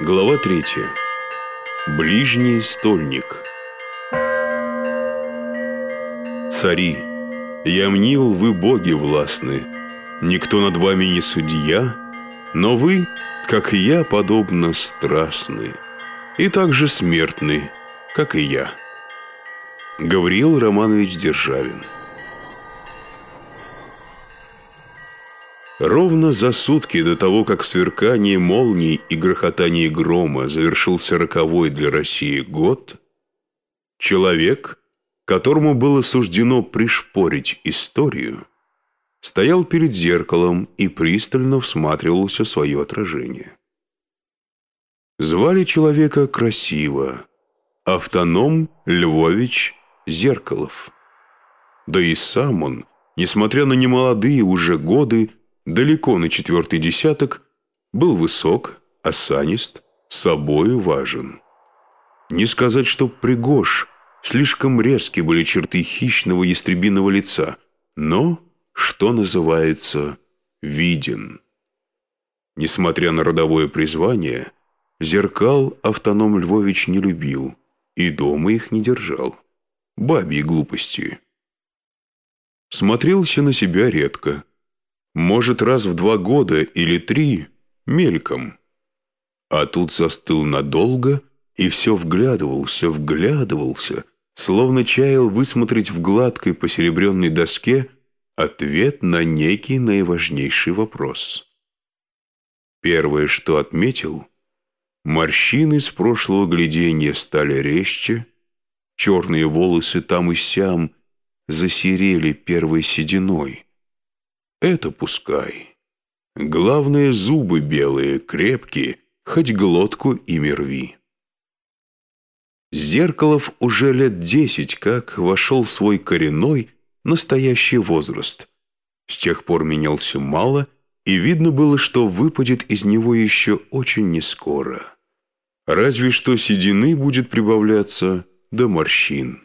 Глава третья. Ближний стольник. Цари, я мнил, вы боги властны, Никто над вами не судья, Но вы, как и я, подобно страстны, И также смертны, как и я. Гавриил Романович Державин Ровно за сутки до того, как сверкание молний и грохотание грома завершился роковой для России год, человек, которому было суждено пришпорить историю, стоял перед зеркалом и пристально всматривался в свое отражение. Звали человека красиво, автоном Львович Зеркалов. Да и сам он, несмотря на немолодые уже годы, далеко на четвертый десяток, был высок, осанист, собою важен. Не сказать, что пригож, слишком резки были черты хищного ястребиного лица, но, что называется, виден. Несмотря на родовое призвание, зеркал автоном Львович не любил и дома их не держал. Бабьи глупости. Смотрелся на себя редко, может, раз в два года или три, мельком. А тут застыл надолго и все вглядывался, вглядывался, словно чаял высмотреть в гладкой посеребренной доске ответ на некий наиважнейший вопрос. Первое, что отметил, морщины с прошлого глядения стали резче, черные волосы там и сям засерели первой сединой — это пускай. Главное, зубы белые, крепкие, хоть глотку и мерви. Зеркалов уже лет десять как вошел в свой коренной, настоящий возраст. С тех пор менялся мало, и видно было, что выпадет из него еще очень нескоро. Разве что седины будет прибавляться до морщин.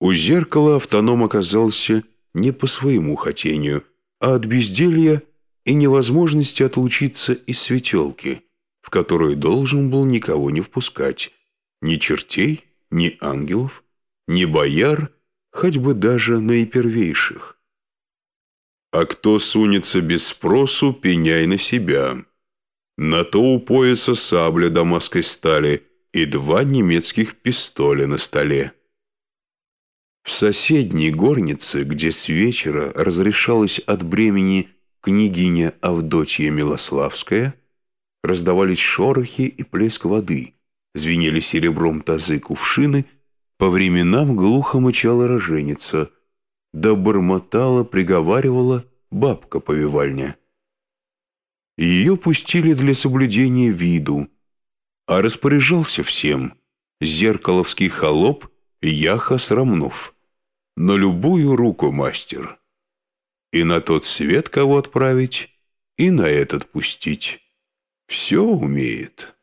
У зеркала автоном оказался не по своему хотению, а от безделья и невозможности отлучиться из светелки, в которую должен был никого не впускать, ни чертей, ни ангелов, ни бояр, хоть бы даже наипервейших. А кто сунется без спросу, пеняй на себя. На то у пояса сабля дамасской стали и два немецких пистоля на столе. В соседней горнице, где с вечера разрешалась от бремени княгиня Авдотья Милославская, раздавались шорохи и плеск воды, звенели серебром тазы кувшины, по временам глухо мычала роженица, да бормотала, приговаривала бабка-повивальня. Ее пустили для соблюдения виду, а распоряжался всем зеркаловский холоп Яха Срамнов. На любую руку мастер. И на тот свет кого отправить, и на этот пустить. Все умеет.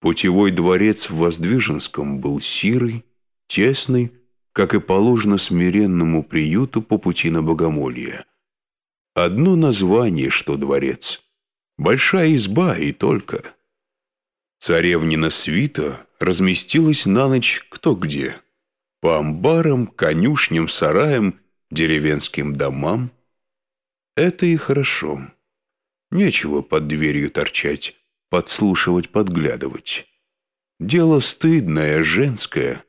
Путевой дворец в Воздвиженском был сирый, тесный, как и положено смиренному приюту по пути на богомолье. Одно название, что дворец. Большая изба и только. Царевнина свита разместилась на ночь кто где. По амбарам, конюшням, сараям, деревенским домам. Это и хорошо. Нечего под дверью торчать, подслушивать, подглядывать. Дело стыдное, женское.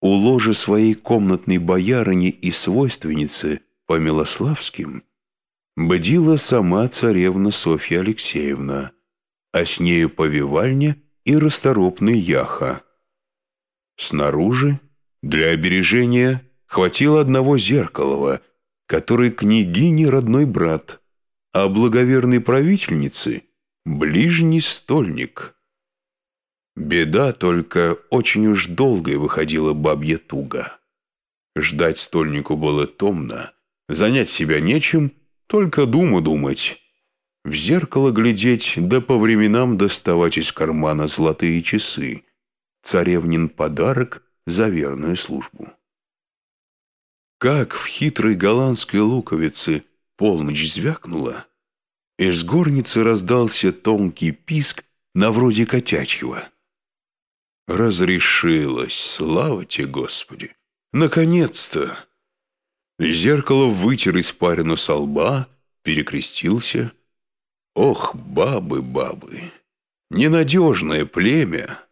У ложа своей комнатной боярыни и свойственницы по Милославским бдила сама царевна Софья Алексеевна, а с нею повивальня — и расторопный Яха. Снаружи для обережения хватило одного зеркалова, который княгине родной брат, а благоверной правительницы — ближний стольник. Беда только очень уж долгой выходила бабья туга. Ждать стольнику было томно, занять себя нечем, только думу думать, в зеркало глядеть, да по временам доставать из кармана золотые часы. Царевнин подарок за верную службу. Как в хитрой голландской луковице полночь звякнула, Из горницы раздался тонкий писк на вроде котячьего. Разрешилось, слава тебе, Господи! Наконец-то! Зеркало вытер испарину со лба, перекрестился. Ох, бабы, бабы! Ненадежное племя!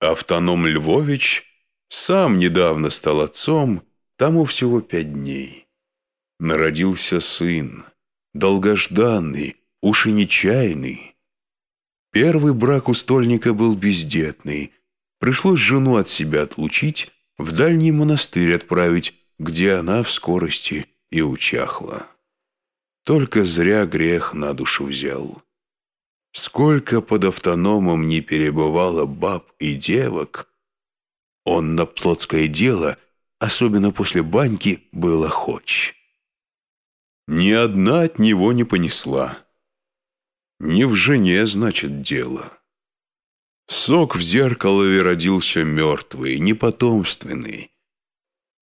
Автоном Львович сам недавно стал отцом, тому всего пять дней. Народился сын, долгожданный, уж и нечаянный. Первый брак у стольника был бездетный. Пришлось жену от себя отлучить, в дальний монастырь отправить, где она в скорости и учахла. Только зря грех на душу взял. Сколько под автономом не перебывало баб и девок, он на плотское дело, особенно после баньки, был охоч. Ни одна от него не понесла. Не в жене, значит, дело. Сок в зеркалове родился мертвый, непотомственный.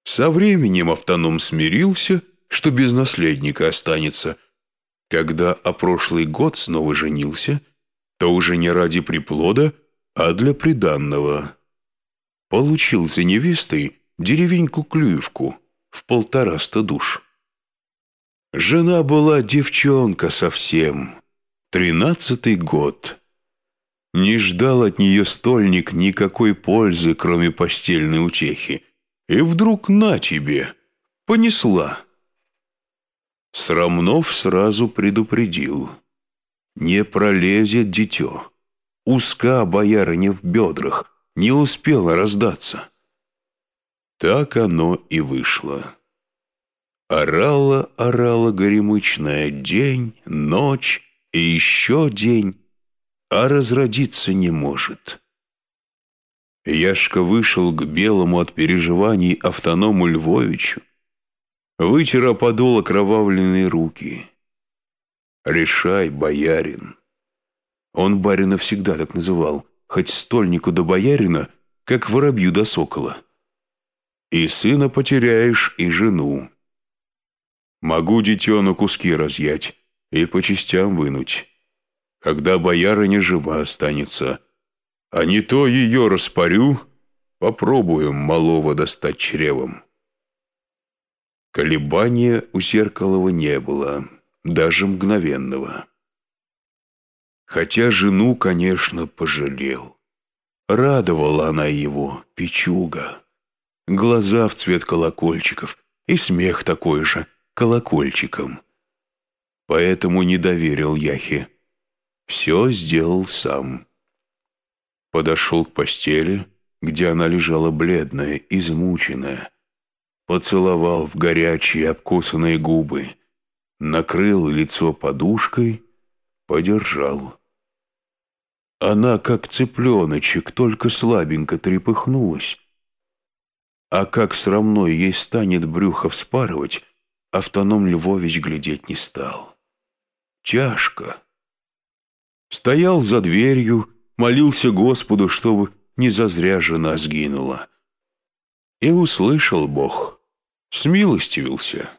Со временем автоном смирился, что без наследника останется. Когда о прошлый год снова женился, то уже не ради приплода, а для приданного. Получил за невестой деревеньку-клюевку в полтораста душ. Жена была девчонка совсем, тринадцатый год. Не ждал от нее стольник никакой пользы, кроме постельной утехи. И вдруг на тебе, понесла. Срамнов сразу предупредил. Не пролезет дитё. Узка боярыня в бедрах, не успела раздаться. Так оно и вышло. Орала, орала горемычная день, ночь и еще день, а разродиться не может. Яшка вышел к белому от переживаний автоному Львовичу, вытер подол окровавленные руки. «Решай, боярин». Он барина всегда так называл, хоть стольнику до боярина, как воробью до сокола. И сына потеряешь, и жену. Могу дитё куски разъять и по частям вынуть, когда боярыня жива останется. А не то ее распорю, попробуем малого достать чревом. Колебания у Серкалова не было, даже мгновенного. Хотя жену, конечно, пожалел. Радовала она его, печуга. Глаза в цвет колокольчиков и смех такой же — колокольчиком. Поэтому не доверил Яхе. Все сделал сам. Подошел к постели, где она лежала бледная, измученная. Поцеловал в горячие обкусанные губы, накрыл лицо подушкой, подержал. Она, как цыпленочек, только слабенько трепыхнулась. А как срамно ей станет брюхо вспарывать, автоном Львович глядеть не стал. Тяжко. Стоял за дверью, молился Господу, чтобы не зазря жена сгинула. И услышал Бог, смилостивился.